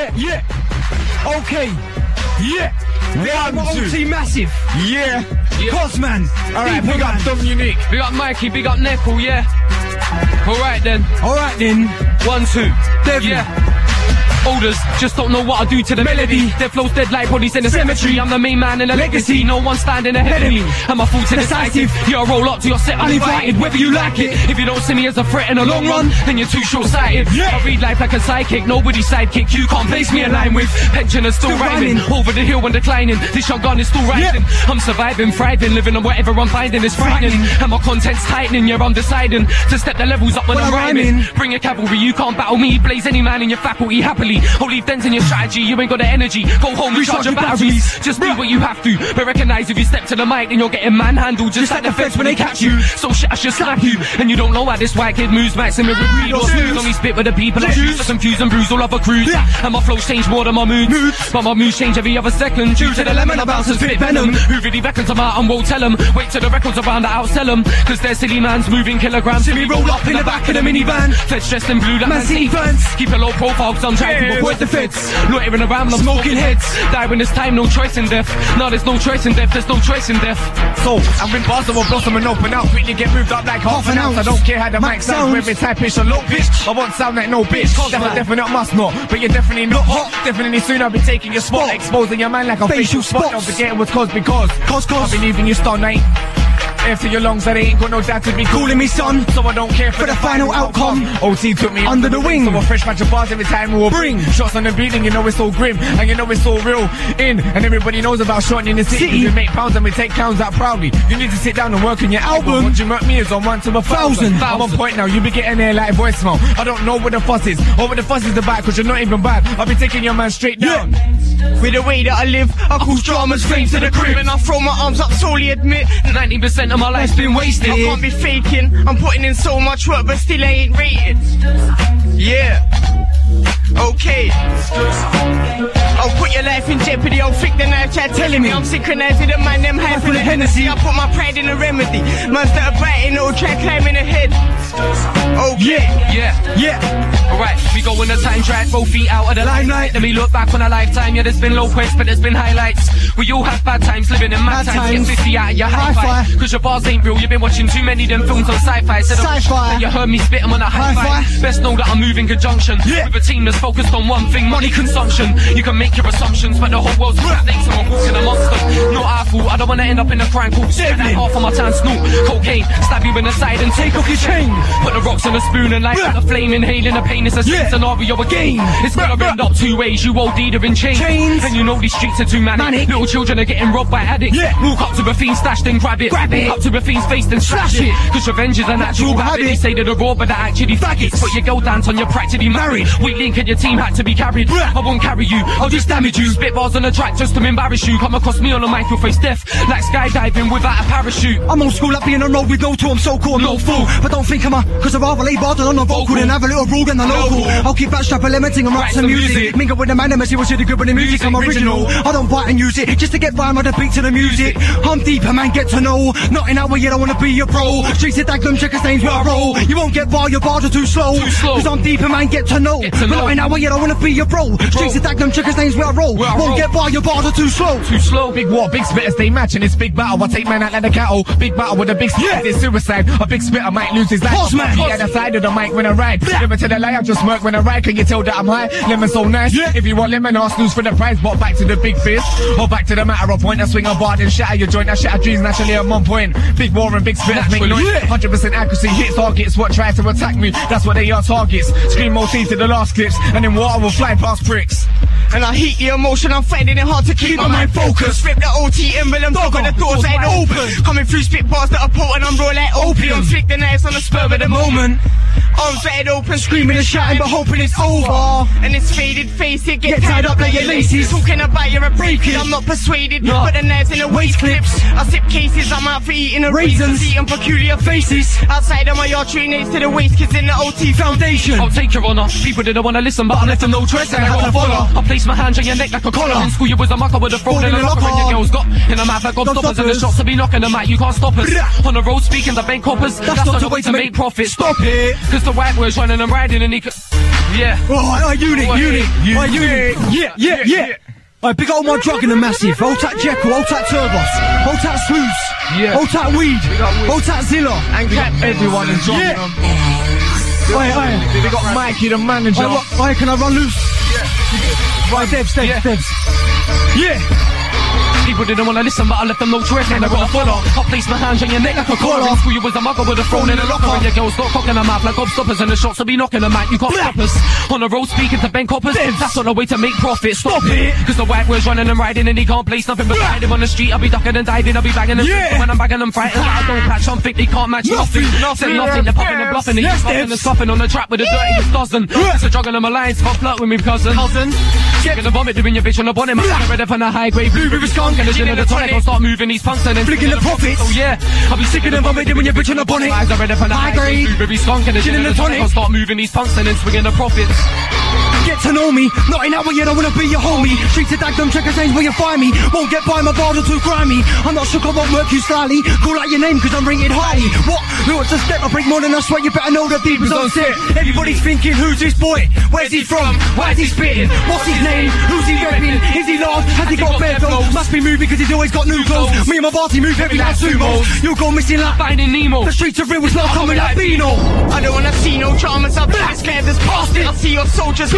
Yeah, yeah, yeah. Okay. Yeah. One, One, two. OT Massive. Yeah. Cosman. Alright, big up Dom Unique. Big up Mikey, big up Neckle, yeah. Alright then. Alright then. One, two. Devin. Yeah. Just don't know what I do to the melody. Their flows dead like bodies in the cemetery. I'm the main man in the legacy. No one standing ahead of me. And my full decisive. Yeah, I roll up to your set uninvited, whether you like it. If you don't see me as a threat in the long run, then you're too short-sighted. Yeah. I read life like a psychic. Nobody's sidekick. You can't place me in line with. Pensioners still, Still rhyming. rhyming. Over the hill when declining. This shotgun is still rising. I'm surviving, thriving, living on whatever I'm finding is frightening. And my content's tightening. Yeah, I'm deciding to step the levels up when, I'm rhyming. rhyming. Bring your cavalry, you can't battle me. Blaze any man in your faculty happily. Leave dents in your strategy, you ain't got the energy. Go home, recharge your batteries. Just do what you have to. But recognize if you step to the mic, then you're getting manhandled. Just, like the feds when they catch you. So shit, I should slap you. And you don't know how this white kid moves, Maxim with read or snooze. Only spit with the people I choose. To confuse and bruise all other crews. And my flows change more than my moods. But my moods change every other second. Due to the lemon, I bounce and spit venom. Who really reckons I'm out and won't tell them. Wait till the records around to outsell them. Cause they're silly mans moving kilograms. See me roll up in the back of the minivan. Feds dressed in blue like Man, man see Keep a low profile cause I'm trying avoid the feds. Not even around I'm smoking heads. Die when it's time, no choice in death. No, there's no choice in death, there's no choice in death. So, I'm in bars that will blossom and open out. Quickly get moved up like half an ounce. I don't care how the mic sounds, whether it's high pitch or low pitch. I want sound like no bitch. Definitely, definitely must not. But you're definitely not hot. Definitely soon I'll be taking your spot. Exposing your man like a facial Facial spot. Don't forget it was cause because. Cause, cause. I've been leaving you stunned, mate. Air to your lungs, that ain't got no doubt to be Calling me son. So I don't care for, For the final outcome. OT took me Under the wing. So a fresh batch of bars every time we will Bring. Shots on the beat and you know it's so grim. And you know it's so real. In. And everybody knows about shorting in the city. City. We make pounds and we take pounds out proudly. You need to sit down and work on your album. What you mark me is on one to a thousand. Thousand. I'm on point now. You be getting there like voicemail. I don't know what the fuss is. Or what the fuss is about because you're not even bad. I'll be taking your man straight down. With the way that I live, I cause dramas flames to the crib. And I throw my arms up, solely admit 90% of my life's been wasted. I can't be faking I'm putting in so much work but still I ain't rated. Yeah. Okay I'll put your life in jeopardy I'll flick the knife, try telling me I'm synchronized with the man, them high for the Hennessy I put my pride in the remedy Man's that are biting, it'll try climbing ahead Okay Yeah. Yeah. yeah. Alright, we go in a time drive, both feet out of the limelight. Then we look back on a lifetime, yeah, there's been low points, but there's been highlights. We all have bad times, living in mad Bad times. times. Get 50 out of your hi-fi. Hi-fi. Cause your bars ain't real, you've been watching too many of them films on sci-fi. So don't- Sci-fi. You heard me spit 'em on a hi-fi. Hi-fi. Best know that I move in conjunction Yeah. with a team that's focused on one thing, money consumption. You can make your assumptions, but the whole world's a snakes and I'm walking amongst them. Not our fault, I don't wanna end up in a crime court. Spend that half of my time snoop, cocaine, stab you in the side and take off your chain. Put the rocks in a spoon and light Yeah. the flame, inhaling the pain. It's a Yeah. scenario again. It's gonna end up two ways. You OD are in chains. Chains. And you know these streets are too manic. Manic. Little children are getting robbed by addicts. Yeah. Walk up to a fiend, stash, then grab it. Grab it. Up to a fiend's face, then slash, it. it. Cause revenge is a natural Natural habit. habit. They say that they're raw, but they're actually faggots. Put your girl dance on your practically married. Weak link and your team had to be carried. I won't carry you, I'll just damage you. Spit bars on the track just to embarrass you. Come across me on the mic, you'll face death. Like skydiving without a parachute. I'm old school, like being on road with no tool. I'm so cool, I'm no fool. But don't think I'm a, cause I'd rather lay bars on a vocal than have a little rule than the local. I'll keep that strap limiting and write some music. Mingle with the man and see what's really good with the music. I'm original. I don't bite and use it just to get by with the beat to the music. I'm deeper, man, get to know. Not in that way, you don't wanna be a pro. Streets of Dagenham, check his names where I roll. You won't get by, your bars are too slow. Cause I'm deeper, man, get to know. But not in that way, you don't wanna be a bro. Streets of Dagenham, check his names where I roll. Where I Won't roll. get by, your bars are too slow. Too slow. Big war, big spitters, they match and it's big battle. I take man out like the cattle. Big battle with a big spit, Yeah. it's suicide. A big spitter might lose his life. Boss man. He at the side of the mic when I ride. Never tell the lie, I just smirk when I ride. Can you tell that I'm high? Lemon so nice. Yeah. If you want lemon, ask snooze for the prize. But back to the big fist. Or back to the matter of point. I swing a bar and shatter your joint. I shatter dreams naturally at one point. Big war and big spitters make noise. Yeah. 100% accuracy hit targets. What try to attack me? That's what they are targets. Scream OT to the last clips. And then water will fly past pricks. And I heat the emotion, I'm finding it hard to keep my mind focused. Rip the OT emblem, dog on the doors ain't open. Coming through spit bars that are potent, I'm raw like opium. Flick the knives on the spur of the moment. Arms wide open, screaming and shouting, but hoping it's over. And it's faded face, it get, tied up like your laces. Talking about you're a breaking, I'm not persuaded. No. Put the knives in the waist clips. I sip cases, I'm out for eating the raisins. Raisins. Eating peculiar faces. Outside of my yard, tree to the waist, kids in the OT foundation. I'll take your honor. People didn't wanna listen, but I left them no choice and I got to follow. I place my hands on your neck like a collar. In school, you was a mucker with a throat and a locker, and your girls got in a mouth like gobstoppers, and the shots will be knocking them out. You can't stop us. On the road, speaking the bank coppers. That's, not the way to make profit. Stop it. Cause the white boys running and riding, and he could. Yeah. Oh, uh, unique, Oh, unique, yeah. Yeah, yeah, yeah, yeah. Alright, big up all my drug in the massive. Hold tight Jekyll, hold tight Turbos, hold tight Smooths, Yeah. hold tight Weed, up Weed. hold tight Zilla. And cap everyone and drop Yeah. them. Oi, oi. They got Mikey the manager. Oi, what, oi, can I run loose? Right, Debs, Debs, Yeah. Debs. Yeah. People didn't wanna listen, but I left them no choice, and I got a follow. I placed my hands on your neck like a collar. Screw you as a mugger with a phone in a locker. And your girls start cocking them out like gobstoppers, and the shots will be knocking them out. You can't stop us. On the road speaking to Ben Coppers. That's not the way to make profit. Stop, it. Cause the white boy's running and riding, and he can't place nothing but him on the street. I'll be ducking and diving, I'll be bagging them. Yeah. When I'm bagging them fighting, I don't catch something, they can't match Nothing, nothing. nothing. They're popping and bluffing, and Yes, he's and scuffing on the trap with a dirtiest dozen. It's a drug and I'm alliance, can't flirt with me, cousin. Cousin. Get the vomit, doing your bitch on the bonnet. Man, ready for the high grade blue river skunk and the gin and the tonic. I'll start moving these punks and then Flicking the profits. Oh yeah, I'll be sicker than vomit, doing your bitch on the bonnet. Eyes are ready for the High high grade grade. blue skunk and the gin and the tonic. I'll start moving these punks and then swinging the profits. Get to know me, not in that way, you don't wanna be your homie. Streets of Dagenham, check a change where you find me. Won't get by my bars are too grimy. I'm not shook, I won't work you slyly. Call out your name, cause I'm rated highly. What? Who wants to step? I break more than I sweat, you better know the deep is on set. Everybody's thinking, who's this boy? Where's he from? Why's he spitting? What's his name? Who's he repping? Is he lost? Has he got bare flow? Must be moving cause he's always got new clothes. Me and my party move heavy like sumo. You'll go missing like Finding Nemo. the streets of real is not coming like Beano. I don't wanna see no dramas, I'm black scared as past it. I see your soldiers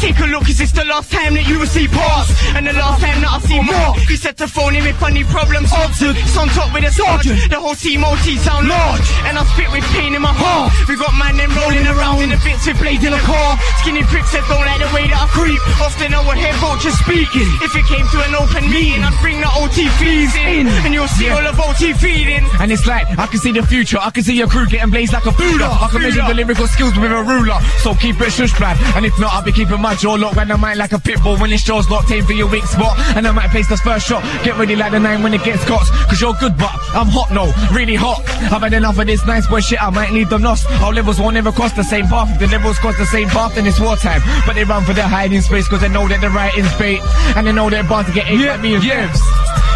Take a look, is this the last time that you will see past? And the last time that I see more. You said to phone him if funny problems. It's on top with a sergeant. The whole team OT sound large. And I spit with pain in my heart. We got man them rolling around in the bits with blades in a car. Skinny pricks that don't like the way that I creep. Often I would hear vultures speaking. If it came to an open meeting, I'd bring the OT fees in. And you'll see all of OT feeding. And it's like, I can see the future, I can see your crew getting blazed like a Buddha. I can measure the lyrical skills with a ruler. So keep it shush blood. And if not, I'll be keeping my jaw locked when I might like a pit bull when it's jaws locked in for your weak spot. And I might place the first shot. Get ready like the nine when it gets got. Cause you're good, but I'm hot, no, really hot. I've had enough of this nice boy shit, I might leave them lost. Our levels won't ever cross the same path. If the levels cross the same path, then it's wartime. But they run for their hiding space cause they know that the writing's bait. And they know they're bound to get aimed Yeah, by me and yeah.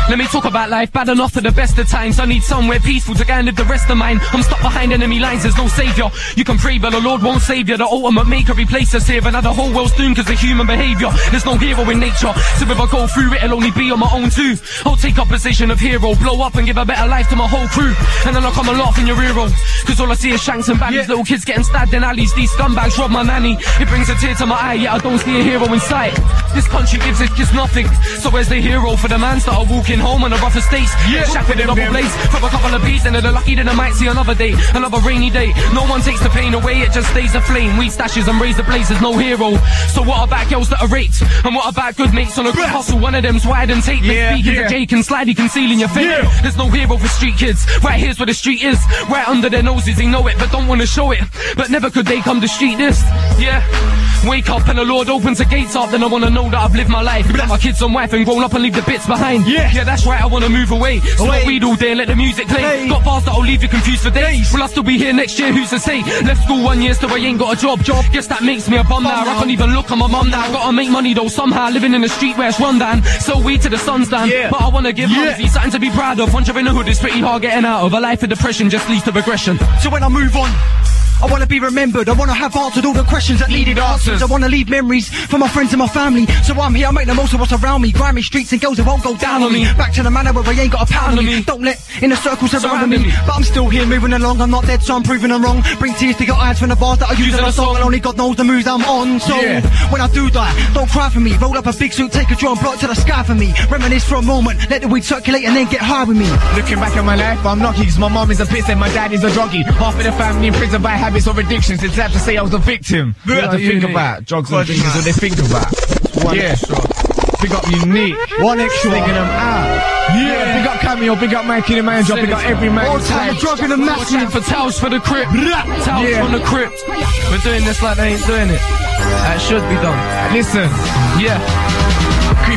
Let me talk about life, bad enough for the best of times. I need somewhere peaceful to go and live the rest of mine. I'm stuck behind enemy lines, there's no savior. You can pray, but the Lord won't save you. The ultimate maker replaces us here, and now the whole world's doomed because of human behavior. There's no hero in nature, so if I go through it, it'll only be on my own too. I'll take up position of hero, blow up and give a better life to my whole crew. And then I'll come and laugh in your hero. Oh. Cause all I see is shanks and baddies, little kids getting stabbed in alleys. These scumbags rob my nanny. It brings a tear to my eye, yet I don't see a hero in sight. This country gives its kids nothing. So where's the hero for the mans that are walking home on the rougher states? Yeah, shack with a double blaze. From a couple of beats and they're lucky that I might see another day. Another rainy day. No one takes the pain away, it just stays aflame. We stashes and raise the blazes, no hero. So what about girls that are raped? And what about good mates on a good hustle? One of them's wide and tape. Yeah, Speaking yeah. to Jake and Slidey concealing your face. Yeah. There's no hero for street kids. Right here's where the street is. Right under their noses, they know it, but don't wanna show it. But never could they come to street this. Yeah. Wake up and the Lord opens the gates up, then I wanna know that I've lived my life. Got my kids and wife and grown up and leave the bits behind. Yeah. Yeah, that's right, I wanna move away. Smoke weed all day and let the music play. Play. Got bars that'll leave you confused for days. Will I still be here next year? Who's to say? Left school one year, still I ain't got a job. Job. Guess that makes me a bum now. I can't even look at my mum now. Gotta make money though somehow. Living in the street where it's run down. Sell weed to the sun's down. Yeah. But I wanna give Yeah. yeah. something to be proud of. Once you're in the hood, it's pretty hard getting out of. A life of depression just leads to regression. So when I move on, I wanna be remembered. I wanna have answered all the questions that needed answers. I wanna leave memories for my friends and my family. So I'm here, I make the most of what's around me. Grimy streets and girls that won't go down on me. Back to the manor where I ain't got a pound on me. Don't let in the circles surround me. But I'm still here moving along. I'm not dead, so I'm proving them wrong. Bring tears to your eyes from the bars that I use in a song. And only God knows the moves I'm on. So Yeah. when I do die, don't cry for me. Roll up a big suit, take a drum, block to the sky for me. Reminisce for a moment, let the weed circulate and then get high with me. Looking back at my life, I'm lucky 'cause my mom is a piss and my dad is a druggie. Half of the family in prison by habits or addictions. It's sad to say I was a victim. What Yeah, to think unique. about? Drugs and things what they think about. One yeah. extra. Big up Unique. One extra. Singing them out. Yeah. Big up Cameo, big up Mikey the manager, big up every man. All time, drug in the Watch massive. for towels for the crypt. Towels Yeah. from the crypt. We're doing this like they ain't doing it. That should be done. Listen, Yeah.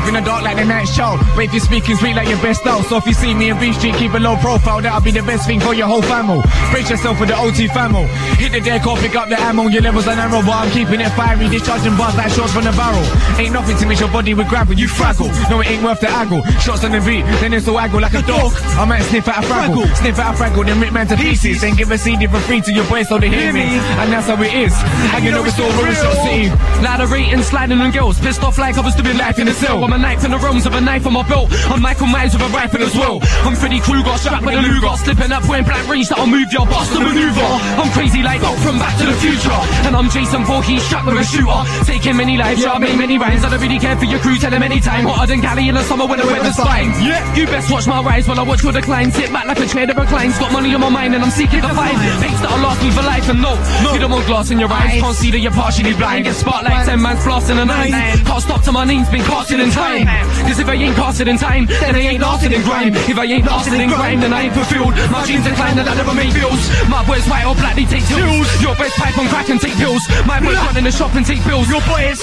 In the dark like the night show. But if you're speaking sweet like your best style. So if you see me in B Street, keep a low profile. That'll be the best thing for your whole family. Brace yourself for the OT family. Hit the deck or pick up the ammo. Your levels are narrow, but I'm keeping it fiery. Discharging bars like shots from the barrel. Ain't nothing to mix your body with gravel. You fraggle. No, it ain't worth the aggle. Shots on the beat, then it's all aggle like a dog. I might sniff out a fraggle. Sniff out a fraggle, then rip man to pieces. Then give a CD for free to your boys so they hear me. And that's how it is. And you know it's all real shot city. Ladder rating, sliding on girls. Pissed off like I was doing life in a cell. I'm a knife in the rooms of a knife on my belt. I'm Michael Myers with a rifle as well. I'm Freddy Krueger, strapped with a Luger. Slipping up point blank range that'll move your boss to maneuver. I'm crazy like Bolt from Back to the Future. And I'm Jason Voorhees, strapped with a shooter. Taking many lives, yeah, I made many rhymes. I don't really care for your crew, tell them anytime. Hotter than Cali in the summer when the weather's fine. Yeah, you best watch my rise while I watch your decline. Sit back like a chair that reclines. Got money on my mind and I'm seeking to find Babes that'll last me for life and no, no. you don't want glass in your eyes. Can't see that you're partially blind. Get spotlight, 10 man's flossing a nine. Can't stop till my name's been casted in time. Cause if I ain't casted in time, then I ain't lasted in grime. If I ain't lasted in grime, then I ain't fulfilled. My dreams incline and I never made bills. My boys white or black, they take pills. Your boys pipe on crack and take pills. My boys run in the shop and take pills. Your boys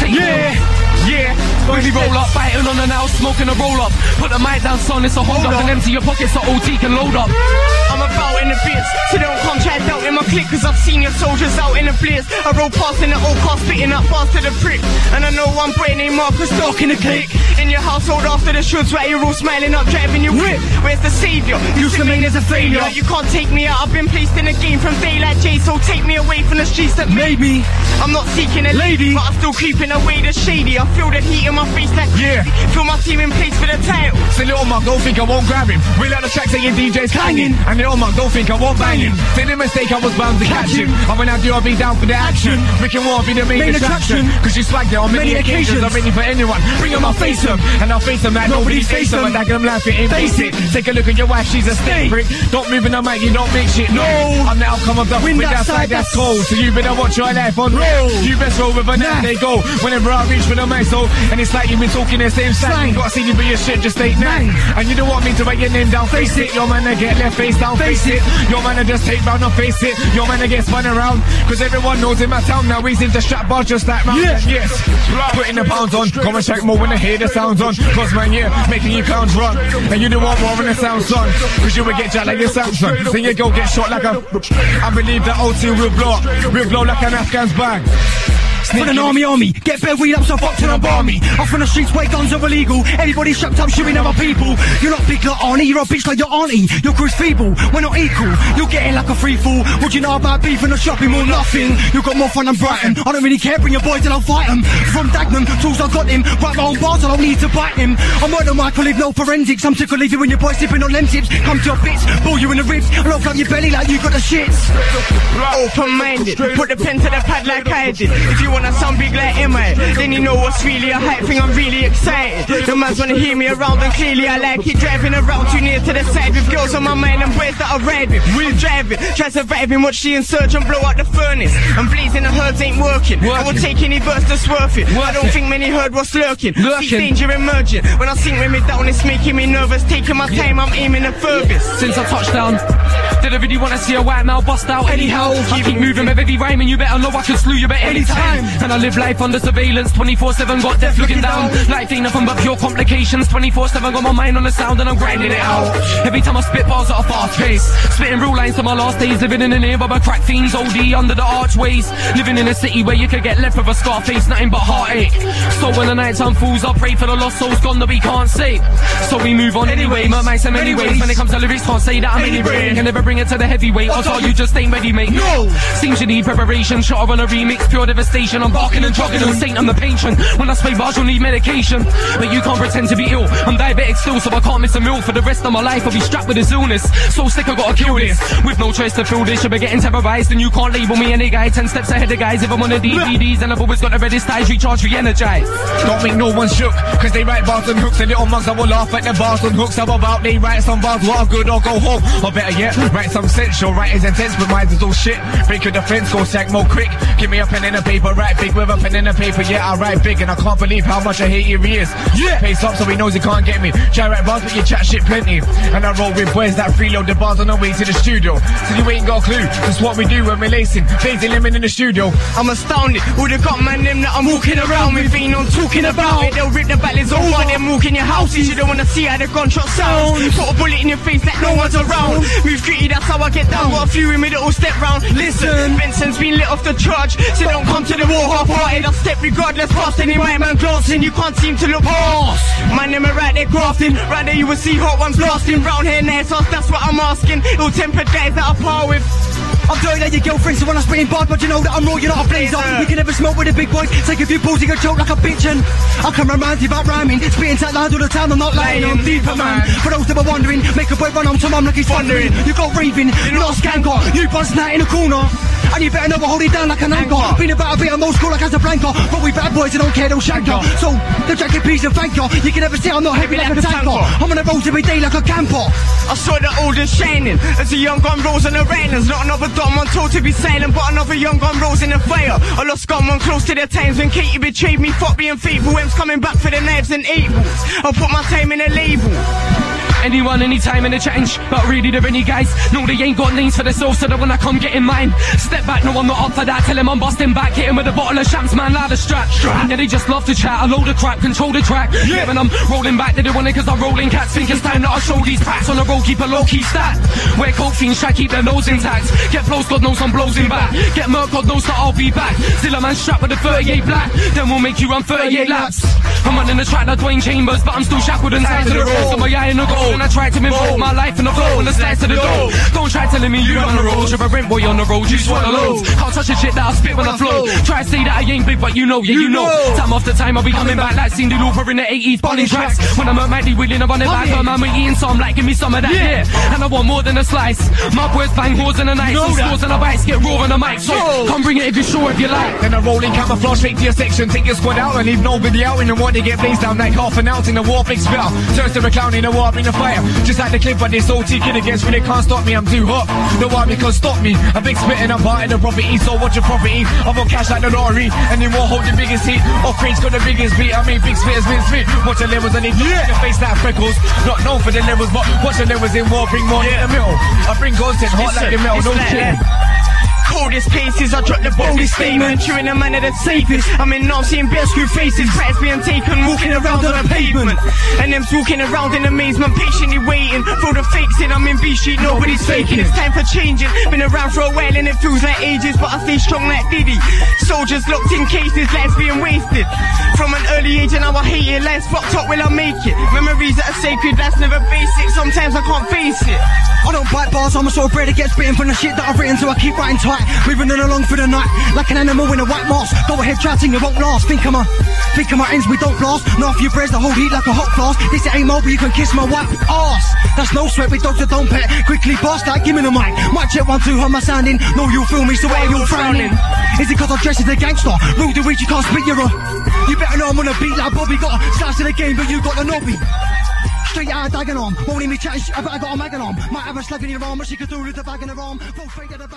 take Yeah, yeah. Really roll up, biting on an house, smoking a roll up. Put the mic down, son, it's a hold up. And empty your pockets so OT can load up. I'm about in the bits, so don't come try out in my clique, cause I've seen your soldiers out in the blitz. I roll past in the old car, spitting up fast to the prick. And I know one brain named Marcus Stock in the clique. In your household after the shoots, right, you're all smiling up, driving your whip. Where's the savior? You to me as a failure. You can't take me out, I've been placed in a game from daylight J, so take me away from the streets that made me. I'm not seeking a lady, but I'm still creeping away the shady. I feel the heat in my face like Yeah. Feel my team in place for the title. So little mug, don't think I won't grab him. We let the tracks, say your DJ's clanging. And don't think I won't bang him. Made a mistake, I was bound to catch him. And when I do, I'll be down for the action. Rick and War be the main, Main attraction. attraction. Cause she swagged it on many, Many occasions. I'm ready for anyone. Bring 'em, I'll face 'em. And I'll face 'em like nobody's face 'em. But I can laugh it, face it. Take a look at your wife, she's a snake. Don't move in the mic, you don't make shit. No, I'm the outcome of the Win with that that side, side, that's cold. So you better watch your life on roll. You best roll with a nah. they go. Whenever I reach for the mic, so and it's like you've been talking the same slang. You gotta see you be your shit, just ain't nang. And you don't want me to write your name down, face it. Your man to get left face down, face it. Your man to just take round and face it. Your man to get spun around. Cause everyone knows in my town now he's into strap bars just like round. Yeah. Yes. Putting the pounds on. Come and check more when I hear the sounds on. Cause man, yeah, making you clowns run. And you don't want more when the sounds on. Cause you will get jacked like your Samsung. Then you go get shot like a. I believe that OT will blow up. Will blow like an Afghan's bag. Put an army me, get bare weed up so fuck till I'm barmy. Off on the streets where guns are illegal. Everybody strapped up shooting other people. You're not big like Arnie, you're a bitch like your auntie. Your crew's feeble, we're not equal. You're getting like a free fall. What do you know about beef in shopping mall? Nothing. You got more fun than Brighton. I don't really care, bring your boys and I'll fight 'em. From Dagenham, tools I got him. Write my own bars, I don't need to bite him. I'm on the mic, leave no forensics. I'm sick of leaving when your boys sipping on lem tips. Come to your bits, ball you in the ribs. I lock up your belly like you got the shits. Open-minded, put the pen to the pad like I did. If you wanna sound big like Emma, eh? then you know what's really a hype thing. I'm really excited. The man's wanna hear me around, and clearly I like it. Driving around too near to the side with girls on my mind and boys that I ride with. We're driving, try surviving, watch the insurge and blow out the furnace. I'm blazing the herbs ain't working. I will take any verse that's worth it. I don't think many heard what's lurking. See danger emerging. When I sink with me down, it's making me nervous. Taking my time, I'm aiming the furthest. since I touched down. Did I really wanna see a white male bust out anyhow? I keep moving with every rhyme and you better know I can slew you at any time. And I live life under surveillance 24-7, got death looking down. Life ain't nothing but pure complications 24-7, got my mind on the sound and I'm grinding it out. Every time I spit bars at a fast pace. Spitting real lines to my last days, living in an ear of a crack fiends, OD under the archways. Living in a city where you could get left with a scar face, nothing but heartache. So when the nighttime falls, I pray for the lost souls gone that we can't save. So we move on anyway, my mind's in many ways When it comes to lyrics, can't say that I'm any brain. Can never bring it to the heavyweight. I'll you just ain't ready, mate. No! Seems you need preparation. Shot on a remix, pure devastation. I'm barking and jogging and saint, I'm the patient. When I spray bars, you'll need medication. But you can't pretend to be ill. I'm diabetic still, so I can't miss a meal. For the rest of my life, I'll be strapped with this illness. So sick, I gotta kill this. With no choice to fill this, you'll be getting terrorized. And you can't label me any guy. Ten steps ahead of guys. If I'm on the DVDs, and I've always got the reddest ties, recharge, re-energize. Don't make no one shook, cause they write bars and hooks and little mugs I will laugh at the bars and hooks I'm about. They write some bars, what are good or go home. Or better yet, write some sense. Your writing's intense, but mine's is all shit. Break your defense, go sack more quick. Give me a pen and a paper, write big with a pen and a paper, yeah, I write big, and I can't believe how much I hate he is. Yeah, pace up so he knows he can't get me. Try write bars, but you chat shit plenty. And I roll with boys that freeload the bars on the way to the studio. So you ain't got a clue, that's what we do when we're lacing. Phasing lemon in the studio. I'm astounded. Who the got man them that I'm walking around with? Ain't no talking about it. They'll rip the battles over. Them walk in your houses. You don't wanna see how the gunshot sound. Put a bullet in your face like no one's around. Move gritty, that's how I get down. Got a few in me that'll step round. Listen, Benson's been lit off the charge. So don't come to the war half hearted. I'll step regardless past any white man glancing. You can't seem to look past. My name right there grafting. Right there, you will see hot ones blasting. Round here, off. That's what I'm asking. Ill tempered guys that I par with. I'm dirty like your girlfriend, so when I'm spitting bars, but you know that I'm raw, you're not a blazer. Uh, yeah. You can never smoke with the big boys, take a few pulls, you can choke like a bitch, and I can remind you about rhyming, spitting tight lines all the time, I'm not lying, I'm deeper, man. For those that were wondering, make a boy run home to mum like he's thundering. You got raving, you're not a skanker, you buzz now in the corner. And you better know I hold it down like an anchor. Been about a bit of old school like Casablanca. But we bad boys, they don't care, they'll shank ya. So, the jacket piece and thank ya. You can never say I'm not heavy like, a tanker. I'm on the road every day like a camper. I saw the oldest shining as a young gun rose on the railings. Not another dom on told to be sailing, but another young gun rose in the fire. I lost gunman close to the times when Katie betrayed me. Fuck being faithful. M's coming back for the knives and evils. I put my time in a label. Anyone, anytime in a change, but really they're any guys. No, they ain't got names for the soul, so they wanna come get in mine. Step back, no, I'm not up for that. Tell him I'm busting back, hit him with a bottle of champs, man, loud a strap. Yeah, they just love to chat, a load of crap, control the track. Yeah, when I'm rolling back, they don't want it cause I'm rolling cats. Think it's time that I show these packs on the road, keep a low key stat. Where coke fiends try keep their nose intact. Get flows, God knows I'm blowing in back. Get murk, God knows that I'll be back. Still a man strapped with a 38 black, then we'll make you run 38 laps. I'm running the track like Dwayne Chambers, but I'm still shackled and tied to the road. So my eye in the goal, and I tried to involve my life in the flow and the slice to the dough. Don't try telling me you on the road, you're a rent boy on the road, you swallow loads. Can't touch the shit that I spit when I flow. Try to say that I ain't big, but you know, yeah, you know. Time after time, I'll be coming back like Cyndi Lauper in the 80s, bunning tracks. When I'm at Maddie Willing, I'm running back, man, we're eating some, like, give me some of that, yeah. And I want more than a slice. My boys bang whores in the night, some scores and the bites get raw on the mic. So come bring it if you're sure, if you like. Then I roll in camouflage straight to your section. Take your squad out and leave nobody out in the one they get blazed down like half an ounce in the war big spell. Turns to a clown in the war in the fire. Just like the clip, but this OT kid against me, they can't stop me, I'm too hot. No army can stop me. A big spit and I'm part the property, so watch your property. I've got cash like the lorry, and then won't hold the biggest heat. Off range got the biggest beat. I mean, big spitters, big spit. Watch the levels and they yeah. your face like freckles. Not known for the levels, but watch the levels in war, bring more in the middle. I bring content hot like the metal, no shit. Coldest paces, I drop the boldest statement. Chewing a man of the safest. I'm in now seeing bare screw faces. Cracks being taken, walking around on the pavement. And them's walking around in amazement, patiently waiting. for the fakes And I'm in B Street, nobody's faking. It's time for changing. Been around for a while and it feels like ages, but I stay strong like Diddy. Soldiers locked in cases, lives being wasted. From an early age and now I hate it. Life's fucked up, will I make it? Memories that are sacred, that's never basic. Sometimes I can't face it. I don't bite bars, I'm a sort of bread that gets bitten from the shit that I've written, so I keep writing Moving on along for the night, like an animal in a white mask. Go ahead, try ting, it won't last. Think of my, think of my ends, we don't blast. Off your breads, the whole heat like a hot flask. This ain't mobile, you can kiss my white ass. That's no sweat, we dogs that don't pet. Quickly pass that, give me the mic. Mic check one, two, how my sounding? No, you'll feel me, so why are you frowning? Is it cause I'm dressed as a gangster? Rule the reach, you can't spit your. You better know I'm on a beat like Bobby. Got a slice of the game, but you got the knobby. Straight out of Dagenham, won't even chat shit about I got a mag on. Might have a slug in your arm, but she could do with the bag in her arm. Full straight to the back.